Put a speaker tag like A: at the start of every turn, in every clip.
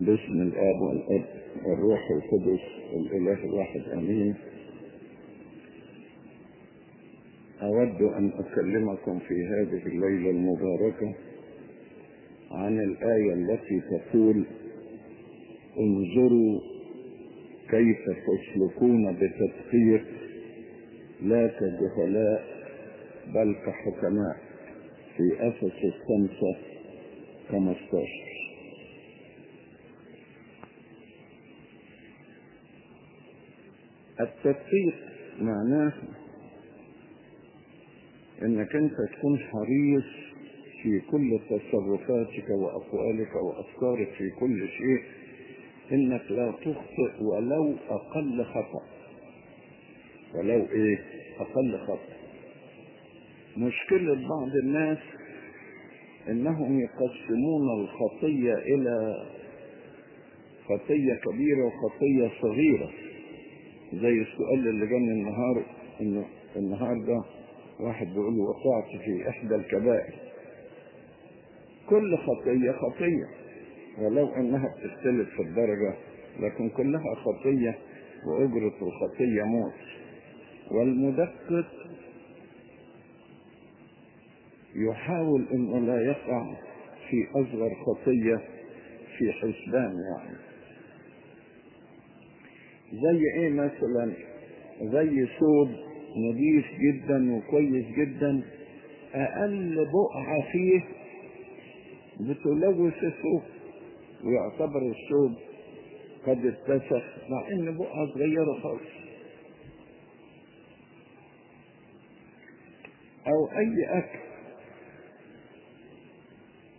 A: باسم الآب والأب والروح القدس الإله الواحد آمين. أود أن أكلمكم في هذه الليلة المباركة عن الآية التي تقول انظروا كيف تسلكون بتدقيق لا كجهلاء بل كحكماء في أفس الخمسة 15 التدقيق معناه إنك أنت تكون حريص في كل تصرفاتك واقوالك وأفكارك في كل شيء إنك لا تخطئ ولو أقل خطأ. ولو إيه؟ أقل خطأ. مشكلة بعض الناس إنهم يقسمون الخطية إلى خطية كبيرة وخطية صغيرة. زي السؤال اللي جاني النهار انه النهار ده واحد بيقول له وقعت في إحدى الكبائر. كل خطية خطية. ولو إنها بتختلف في الدرجة لكن كلها خطية وأجرة الخطية موت. والمدقق يحاول إنه لا يقع في أصغر خطية في حسبان يعني. زي إيه مثلا؟ زي ثوب نظيف جدا وكويس جدا. أقل بقعة فيه بتلوث الثوب ويعتبر الثوب قد اتسخ مع إن بقعة صغيرة خالص. أو أي أكل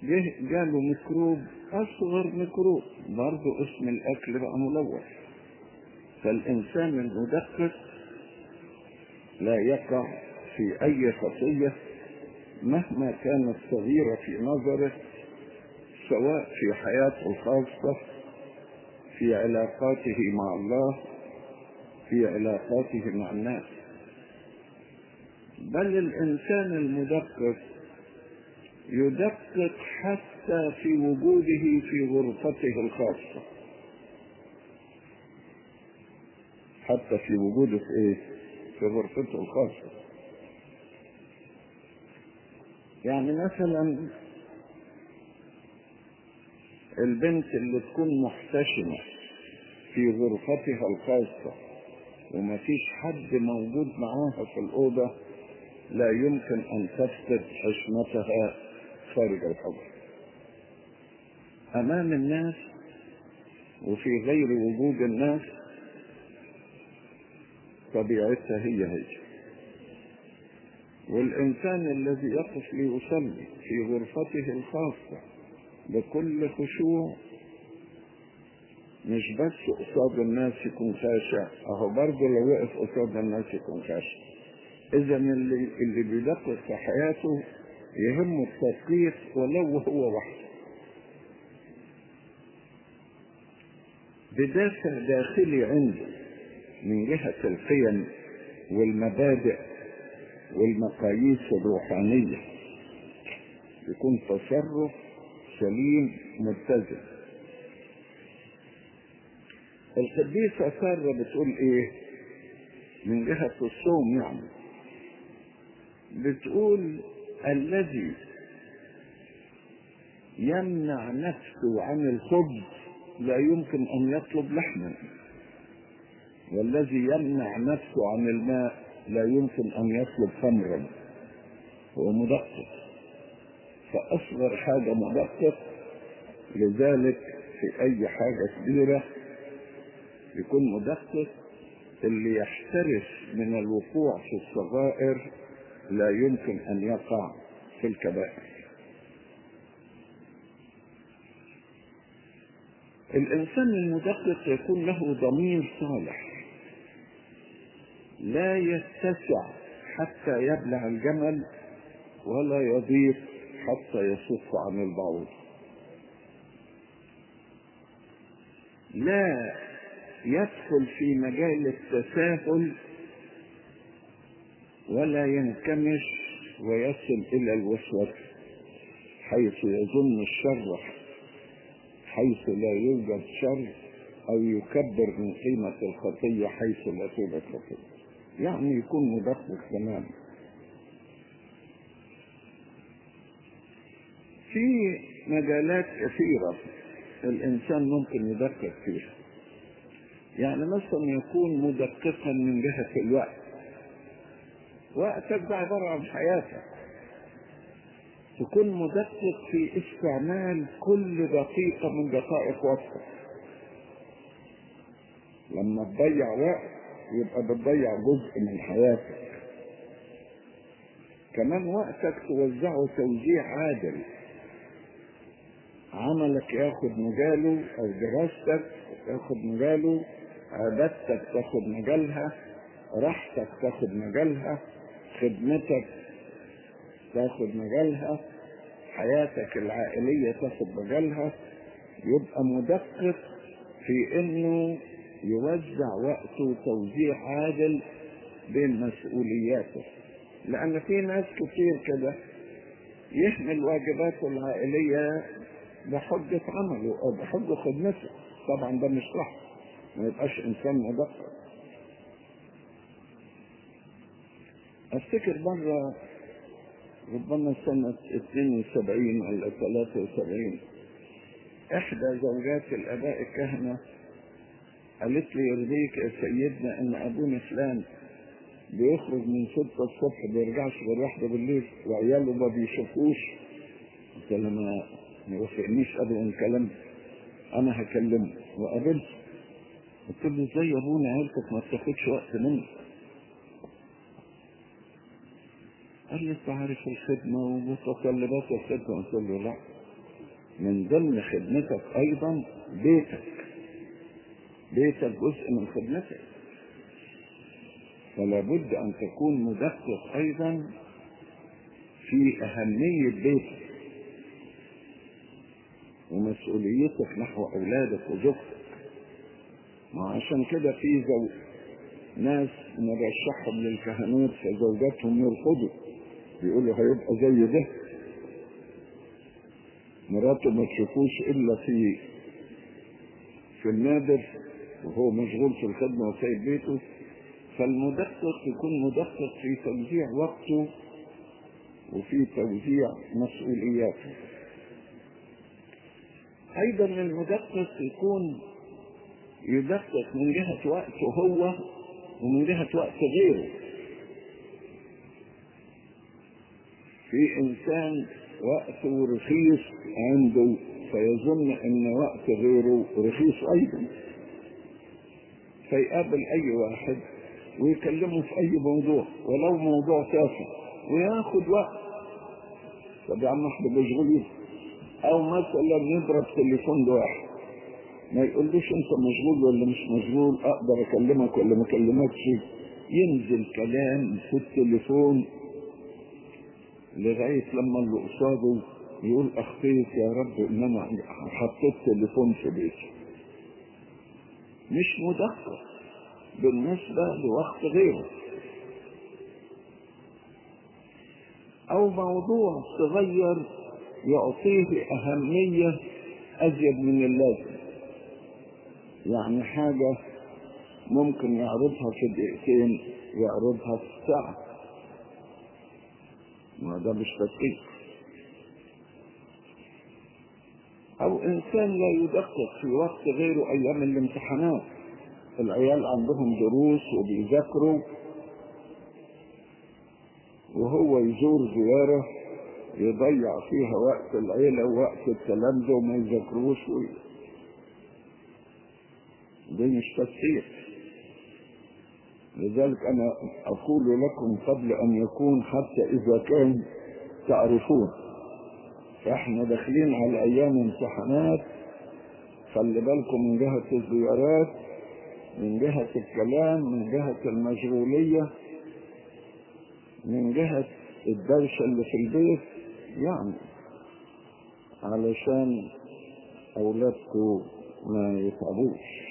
A: جه جاله ميكروب أصغر ميكروب برضه اسم الأكل بقى ملوث. فالإنسان المدقق لا يقع في أي خطية مهما كانت صغيرة في نظره سواء في حياته الخاصة في علاقاته مع الله في علاقاته مع الناس. بل الإنسان المدقق يدقق حتى في وجوده في غرفته الخاصة. حتى في وجوده في إيه؟ في غرفته الخاصة. يعني مثلا البنت اللي تكون محتشمة في غرفتها الخاصة وما فيش حد موجود معاها في الأوضة لا يمكن أن تفقد حشمتها خارج الحجر. أمام الناس وفي غير وجود الناس طبيعتها هي هي والإنسان الذي يقف ليصلي في غرفته الخاصة بكل خشوع مش بس قصاد الناس يكون خاشع أهو برضه لو وقف قصاد الناس يكون خاشع. إذا اللي اللي بيدقق في حياته يهمه التدقيق ولو هو وحده. بدافع داخلي عنده من جهة القيم والمبادئ والمقاييس الروحانية. يكون تصرف سليم متزن القديسة سارة بتقول إيه؟ من جهة الصوم يعني. بتقول الذي يمنع نفسه عن الخبز لا يمكن أن يطلب لحما والذي يمنع نفسه عن الماء لا يمكن أن يطلب خمرا هو مدقق. فأصغر حاجة مدقق لذلك في أي حاجة كبيرة يكون مدقق اللي يحترس من الوقوع في الصغائر لا يمكن أن يقع في الكبائر. الإنسان المدقق يكون له ضمير صالح. لا يتسع حتى يبلع الجمل ولا يضيق حتى يصف عن البعوض. لا يدخل في مجال التساهل ولا ينكمش ويصل إلى الوسوسة حيث يظن الشر حيث لا يوجد شر أو يكبر من قيمة الخطية حيث لا توجد خطية. يعني يكون مدقق تماما في مجالات كثيرة الإنسان ممكن يدقق فيها. يعني مثلا يكون مدققا من جهة الوقت. وقتك ده عبارة عن حياتك. تكون مدقق في استعمال كل دقيقة من دقائق وقتك. لما تضيع وقت يبقى بتضيع جزء من حياتك. كمان وقتك توزعه توزيع عادل. عملك ياخد مجاله أو دراستك تاخد مجاله عبادتك تاخد مجالها راحتك تاخد مجالها خدمتك تاخد مجالها حياتك العائلية تاخد مجالها. يبقى مدقق في إنه يوزع وقته توزيع عادل بين مسؤولياته لأن في ناس كتير كده يحمل واجباته العائلية بحجة عمله أو بحجة خدمته. طبعا ده مش صح. ما يبقاش إنسان مدقق أفتكر مرة ربما سنة 72 ولا 73 إحدى زوجات الآباء الكهنة قالت لي يرضيك يا سيدنا إن ابونا فلان بيخرج من ستة الصبح بيرجعش غير واحدة بالليل وعياله ما بيشوفوش. قلت لها ما يوافقنيش ابدا الكلام أنا هكلمه. وقابلته قلت له إزاي ابونا عيلتك ما بتاخدش وقت منك قال لي أنت عارف الخدمة ومتطلبات الخدمة. قلت له لا. من ضمن خدمتك أيضا بيتك. بيتك جزء من خدمتك فلا بد أن تكون مدقق أيضا في أهمية بيتك ومسؤوليتك نحو أولادك وزوجتك. ما عشان كده في زو ناس نرشحهم للكهنوت فزوجاتهم يرفضوا. بيقولوا هيبقى زي ده. مراته ما تشوفوش إلا في في النادر. وهو مشغول في الخدمة وسايب بيته فالمدقق يكون مدقق في توزيع وقته وفي توزيع مسؤولياته. أيضا المدقق يكون يدقق من جهة وقته هو ومن جهة وقت غيره. في إنسان وقته رخيص عنده فيظن إن وقت غيره رخيص أيضا. فيقابل اي واحد ويكلمه في أي موضوع ولو موضوع تافه وياخد وقت. طب يا عم إحنا مشغولين أو مثلا يضرب تليفون لواحد ما يقولوش أنت مشغول ولا مش مشغول أقدر أكلمك ولا ما أكلمكش؟ ينزل كلام في التليفون لغاية لما اللي قصاده يقول اخطيت يا رب ان أنا حطيت تليفون في بيتي. مش مدقق بالنسبة لوقت غيره. أو موضوع صغير يعطيه أهمية أزيد من اللازم. يعني حاجة ممكن يعرضها في دقيقتين يعرضها في ساعة. ما ده مش تدقيق أو إنسان لا يدقق في وقت غيره أيام الامتحانات. العيال عندهم دروس وبيذاكروا وهو يزور زيارة يضيع فيها وقت العيلة ووقت الكلام ده وما يذاكروش دي مش تفسير لذلك أنا أقول لكم قبل أن يكون حتى إذا كان تعرفون. فاحنا داخلين على أيام امتحانات. خلي بالكم من جهة الزيارات من جهة الكلام من جهة المشغولية من جهة الدوشة اللي في البيت. يعني علشان أولادكم ما يتعبوش.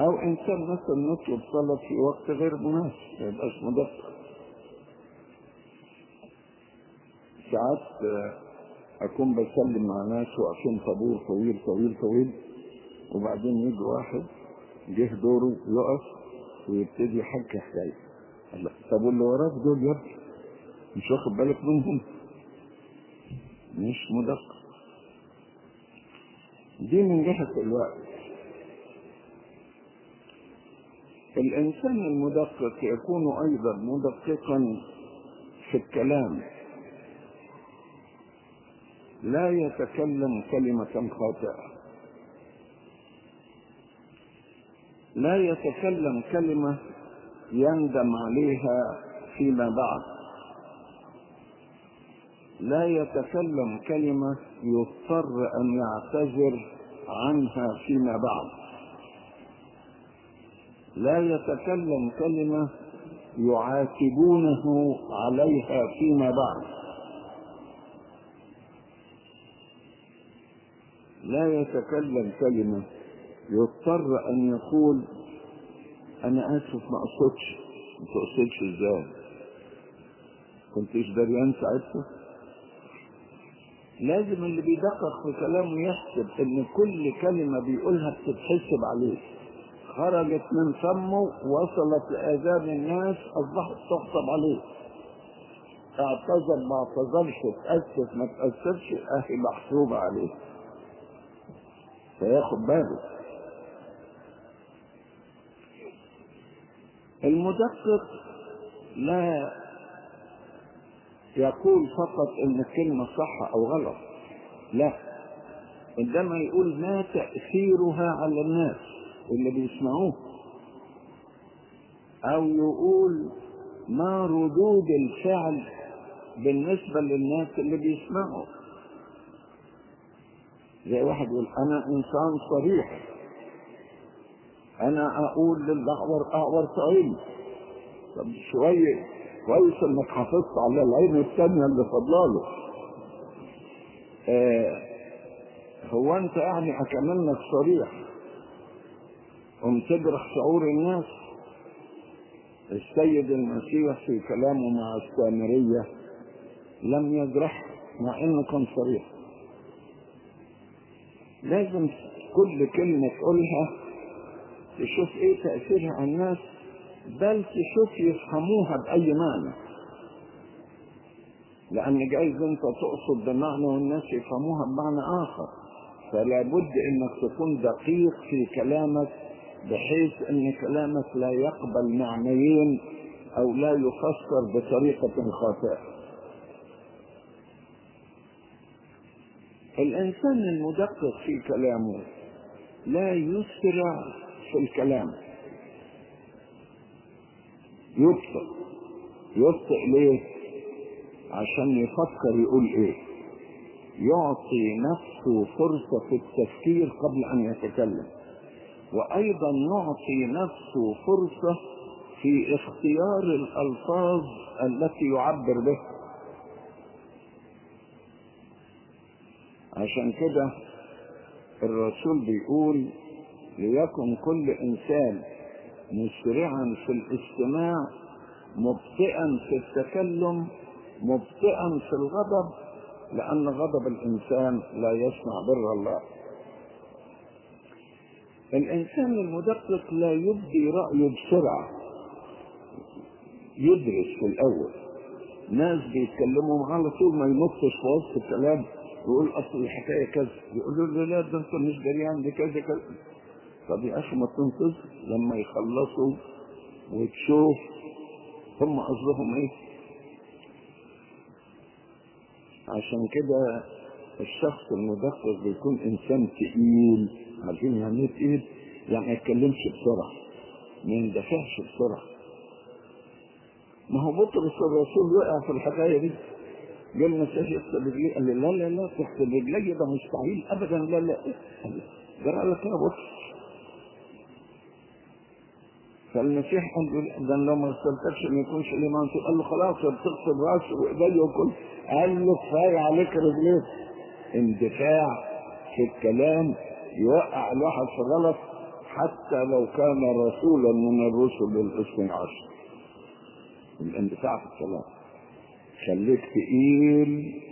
A: أو إنسان مثلا نطلب طلب في وقت غير مناسب ما يبقاش مدقق ساعات آه، أكون بسلم مع ناس واقفين طابور طويل طويل طويل. وبعدين يجي واحد جه دوره يقف ويبتدي يحكي حكاية. طب واللي وراك دول يا ابني؟ مش واخد بالك منهم؟ مش مدقق. دي من جهة الوقت. الإنسان المدقق يكون أيضا مدققا في الكلام. لا يتكلم كلمة خاطئة. لا يتكلم كلمة يندم عليها فيما بعد. لا يتكلم كلمة يضطر أن يعتذر عنها فيما بعد. لا يتكلم كلمة يعاتبونه عليها فيما بعد. لا يتكلم كلمة. يضطر أن يقول أنا آسف ما أقصدش. ما تقصدش إزاي؟ كنتش دريان ساعتها؟ لازم اللي بيدقق في كلامه يحسب إن كل كلمة بيقولها بتتحسب عليه. خرجت من فمه وصلت لآذان الناس أصبحت تحسب عليه. اعتذر ما اعتذرش تأسف ما تأسفش أهي محسوبة عليه. فياخد باله. المدقق لا يقول فقط إن الكلمة صح أو غلط. لا. عندما يقول ما تأثيرها على الناس اللي بيسمعوه. أو يقول ما ردود الفعل بالنسبة للناس اللي بيسمعوا. زي واحد يقول أنا إنسان صريح. أنا أقول للاعور اعور تعين طب شوية كويس إنك حافظت على العين الثانية اللي فضلاله آه هو أنت يعني اكملك صريح. قم تجرح شعور الناس. السيد المسيح في كلامه مع السامرية لم يجرح مع إنه كان صريح. لازم كل كلمة تقولها تشوف إيه تأثيرها على الناس بل تشوف يفهموها بأي معنى. لأن جايز أنت تقصد بمعنى والناس يفهموها بمعنى آخر. فلا بد أنك تكون دقيق في كلامك بحيث أن كلامك لا يقبل معنيين أو لا يفسر بطريقة خاطئة. الإنسان المدقق في كلامه لا يسرع في الكلام. يبطئ يبطئ ليه؟ عشان يفكر يقول إيه؟ يعطي نفسه فرصة في التفكير قبل أن يتكلم. وأيضا يعطي نفسه فرصة في اختيار الألفاظ التي يعبر بها. عشان كده الرسول بيقول ليكن كل إنسان مسرعا في الاستماع مبطئا في التكلم مبطئا في الغضب لأن غضب الإنسان لا يصنع بر الله. الإنسان المدقق لا يبدي رأيه بسرعة يدرس في الأول. ناس بيتكلموا على طول ما ينطش في وسط الكلام. يقول أصل الحكاية كذا. يقولوا له لا ده أنت مش دريان دي كذا كذا. طب يا أخي ما تنقذ لما يخلصوا وتشوف هم قصدهم إيه؟ عشان كده الشخص المدقق بيكون إنسان تقيل. عارفين يعني إيه تقيل؟ يعني ما يتكلمش بسرعة ما يندفعش بسرعة. ما هو بطرس الرسول وقع في الحكاية دي. قال المسيح يغسل رجليه قال لي لا لا لا تغسل رجلي ده مستحيل ابدا لا لا قال لك يا بطرس فالمسيح قال له ده لو ما غسلتكش ما يكونش الايمان قال له خلاص بتغسل راسي وإيدي وكل. قال له كفاية عليك رجليك اندفاع في الكلام يوقع الواحد في غلط حتى لو كان رسولا من الرسل الاثني عشر الاندفاع في الكلام خليك تقيل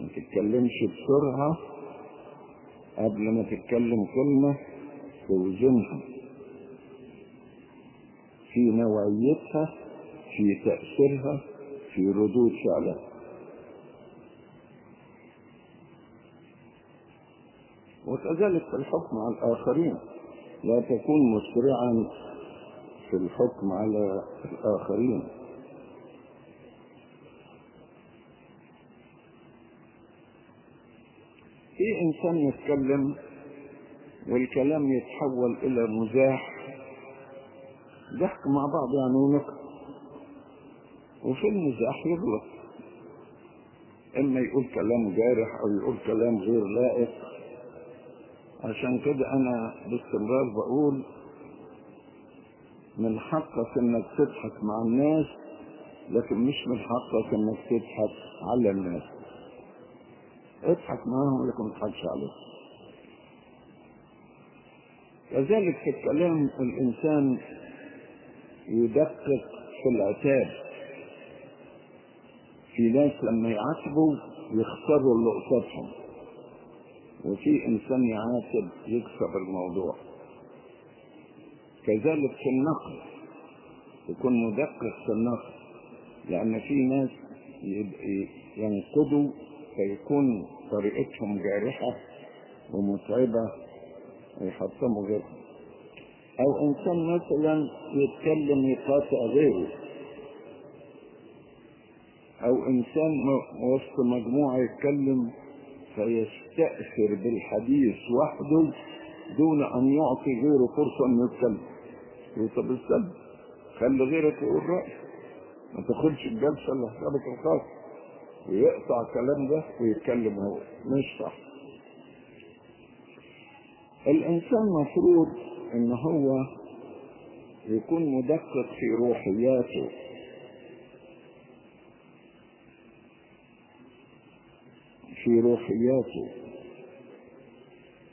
A: ما تتكلمش بسرعة قبل ما تتكلم كلمة توزنها. في نوعيتها في تأثيرها في ردود فعلها. وكذلك في الحكم على الآخرين. لا تكون مسرعا في الحكم على الآخرين. في إنسان يتكلم والكلام يتحول إلى مزاح؟ ضحك مع بعض يعني ونكت. وفي المزاح يغلط. إما يقول كلام جارح أو يقول كلام غير لائق. عشان كده أنا باستمرار بقول من حقك إنك تضحك مع الناس لكن مش من حقك إنك تضحك على الناس. اضحك معاهم لكن ما تضحكش عليهم. كذلك في الكلام الإنسان يدقق في العتاب. في ناس لما يعاتبوا يخسروا اللي قصادهم وفي إنسان يعاتب يكسب الموضوع. كذلك في النقد يكون مدقق في النقد لأن في ناس ينقدوا فيكون طريقتهم جارحة ومتعبة ويحطموا غيرهم. أو إنسان مثلا يتكلم يقاطع غيره. أو إنسان وسط مجموعة يتكلم فيستأثر بالحديث وحده دون أن يعطي غيره فرصة أن يتكلم. طب السلب خلي غيرك يقول رأيه ما تاخدش الجلسة لحسابك الخاص ويقطع الكلام ده ويتكلم هو. مش صح. الإنسان مفروض إن هو يكون مدقق في روحياته. في روحياته.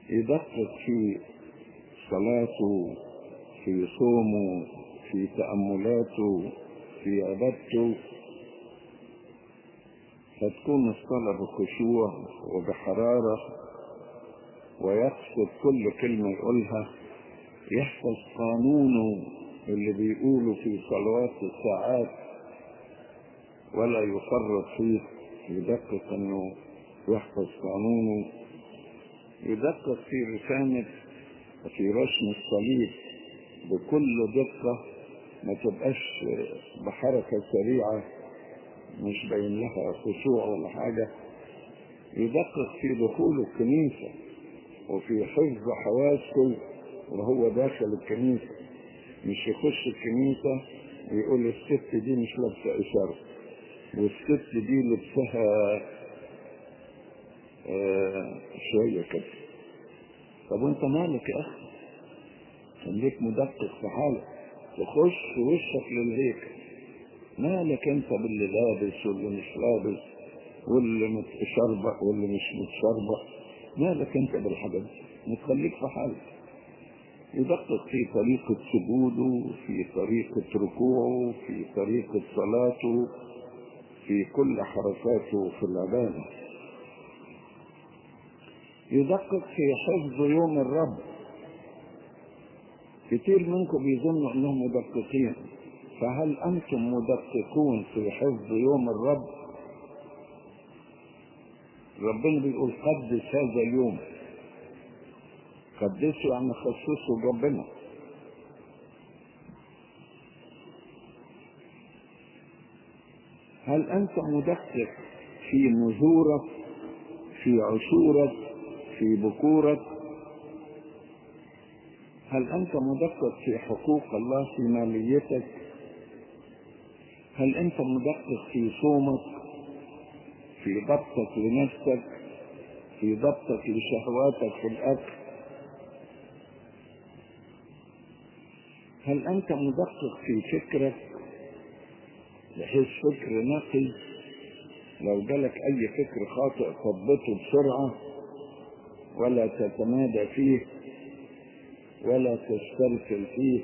A: يدقق في صلاته في صومه في تأملاته في عبادته. فتكون الصلاة بخشوع وبحرارة ويقصد كل كلمة يقولها. يحفظ قانونه اللي بيقوله في صلوات الساعات ولا يفرط فيه يدقق إنه يحفظ قانونه. يدقق في رسامة في رسم الصليب بكل دقة ما تبقاش بحركة سريعة. مش باين لها خشوع ولا حاجة يدقق في دخول الكنيسة وفي حفظ حواسه وهو داخل الكنيسة. مش يخش الكنيسة ويقول الست دي مش لابسة إشارة والست دي لبسها آه شوية كده. طب وانت مالك يا أخي؟ خليك مدقق في حالك. تخش وشك للهيكل. مالك انت باللي لابس واللي مش لابس واللي متشربق واللي مش متشربق؟ مالك انت بالحاجات دي؟ تخليك في حالك. يدقق في طريقة سجوده في طريقة ركوعه في طريقة صلاته في كل حركاته في العبادة. يدقق في حفظ يوم الرب. كتير منكم بيظنوا انهم مدققين. فهل أنتم مدققون في حفظ يوم الرب؟ ربنا بيقول قدس هذا اليوم. قدسه يعني خصصه ربنا. هل أنت مدقق في نذورك في عشورك في بكورك؟ هل أنت مدقق في حقوق الله في ماليتك؟ هل انت مدقق في صومك في ضبطك لنفسك في ضبطك لشهواتك في الأكل؟ هل انت مدقق في فكرك بحيث فكر نقي؟ لو جالك أي فكر خاطئ تضبطه بسرعة ولا تتمادى فيه ولا تسترسل فيه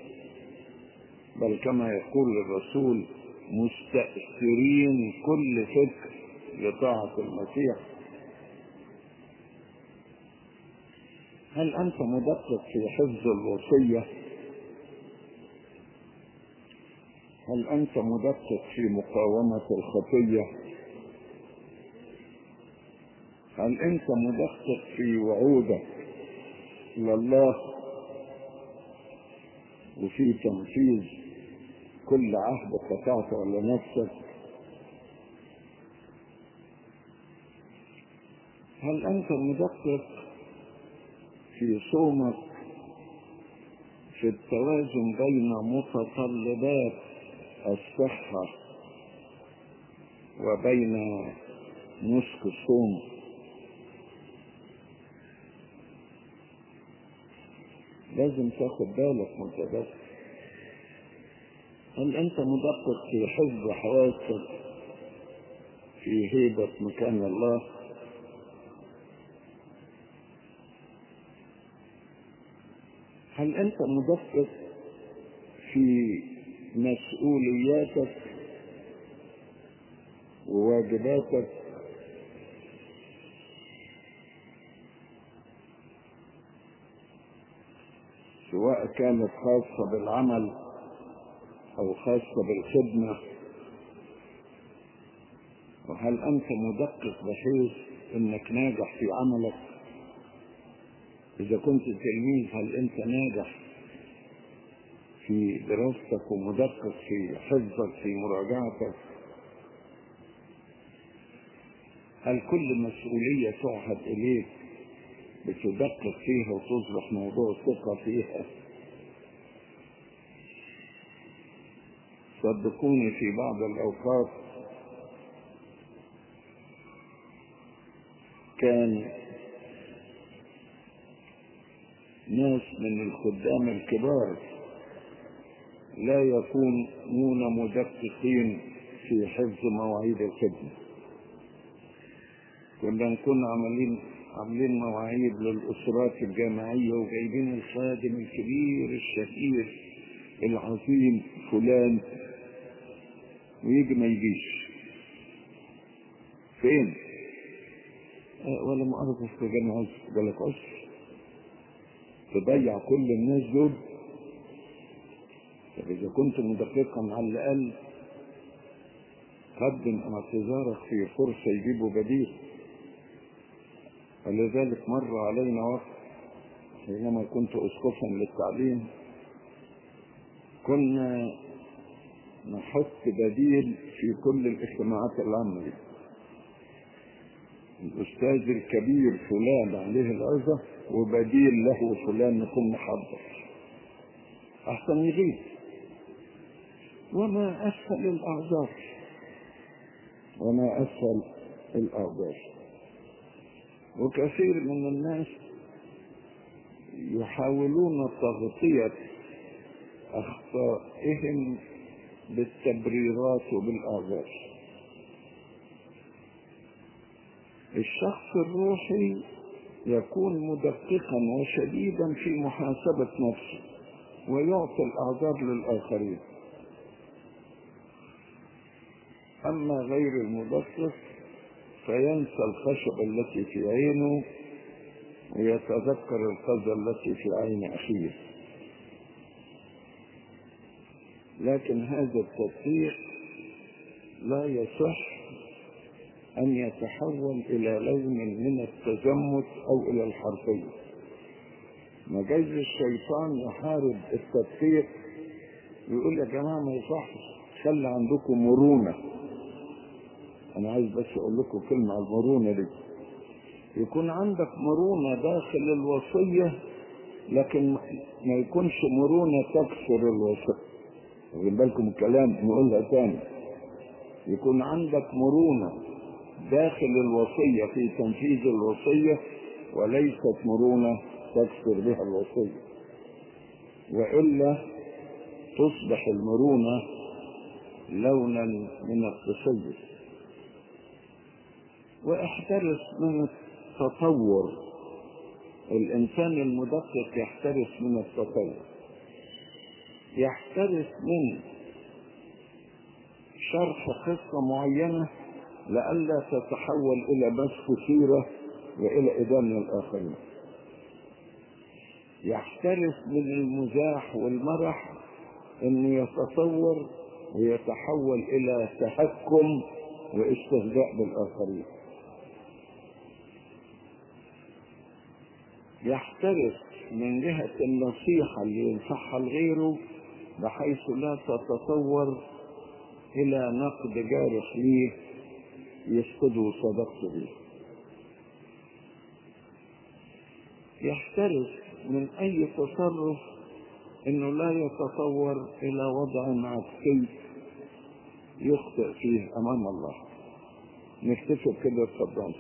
A: بل كما يقول الرسول مستأثرين كل فكر لطاعة المسيح هل أنت مدقق في حفظ الوصية؟ هل أنت مدقق في مقاومة الخطية؟ هل أنت مدقق في وعودك لله وفي تنفيذ كل عهد قطعته على نفسك؟ هل أنت مدقق في صومك في التوازن بين متطلبات الصحة وبين نسك الصوم لازم تاخد بالك متدقق هل أنت مدقق في حفظ حواسك في هيبة مكان الله؟ هل أنت مدقق في مسؤولياتك وواجباتك؟ سواء كانت خاصة بالعمل أو خاصة بالخدمة. وهل أنت مدقق بحيث أنك ناجح في عملك؟ إذا كنت تلميذ هل أنت ناجح في دراستك ومدقق في حفظك في مراجعتك؟ هل كل مسؤولية تعهد إليك بتدقق فيها وتصبح موضوع ثقة فيها؟ صدقوني في بعض الأوقات. كان ناس من الخدام الكبار لا يكونون مدققين في حفظ مواعيد الخدمة. كنا نكون عاملين عاملين مواعيد للأسرات الجامعية وجايبين الخادم الكبير الشهير العظيم فلان. ويجي ما يجيش. فين؟ أه ولا مؤاخذة في جامعة بالك عسر تضيع كل الناس دول. طب إذا كنت مدققا على الأقل قدم اعتذارك في فرصة يجيبوا بديل. ولذلك مر علينا وقت حينما كنت أسقفا للتعليم. كنا نحط بديل في كل الاجتماعات العامة. دي الأستاذ الكبير فلان عليه العظة وبديل له فلان يكون محضر. أحسن يغيب. وما أسهل الأعذار. وما أسهل الأعذار. وكثير من الناس يحاولون تغطية أخطائهم بالتبريرات وبالأعذار الشخص الروحي يكون مدققا وشديدا في محاسبة نفسه ويعطي الأعذار للآخرين. أما غير المدقق فينسى الخشب التي في عينه ويتذكر القذى التي في عين أخيه. لكن هذا التطبيق لا يصح أن يتحول إلى لون من التزمت أو إلى الحرفية. مجاز الشيطان يحارب التدقيق يقول يا جماعة ما يصحش خلي عندكم مرونة. أنا عايز بس أقول لكم كلمة على المرونة دي. يكون عندك مرونة داخل الوصية لكن ما يكونش مرونة تكسر الوصية. واخدين بالكم الكلام نقولها تاني. يكون عندك مرونة داخل الوصية في تنفيذ الوصية وليست مرونة تكسر بها الوصية. وإلا تصبح المرونة لونا من التصيف واحترس من التطور. الإنسان المدقق يحترس من التطور. يحترس من شرح قصة معينة لئلا تتحول إلى بث سيرة وإلى إدانة الآخرين. يحترس من المزاح والمرح أن يتصور ويتحول إلى تهكم واستهزاء بالآخرين. يحترس من جهة النصيحة اللي ينصحها لغيره بحيث لا تتصور إلى نقد جارح ليه يفقده صدقته. به يحترس من أي تصرف إنه لا يتصور إلى وضع عكسي يخطئ فيه أمام الله. نكتفي كده اتفضل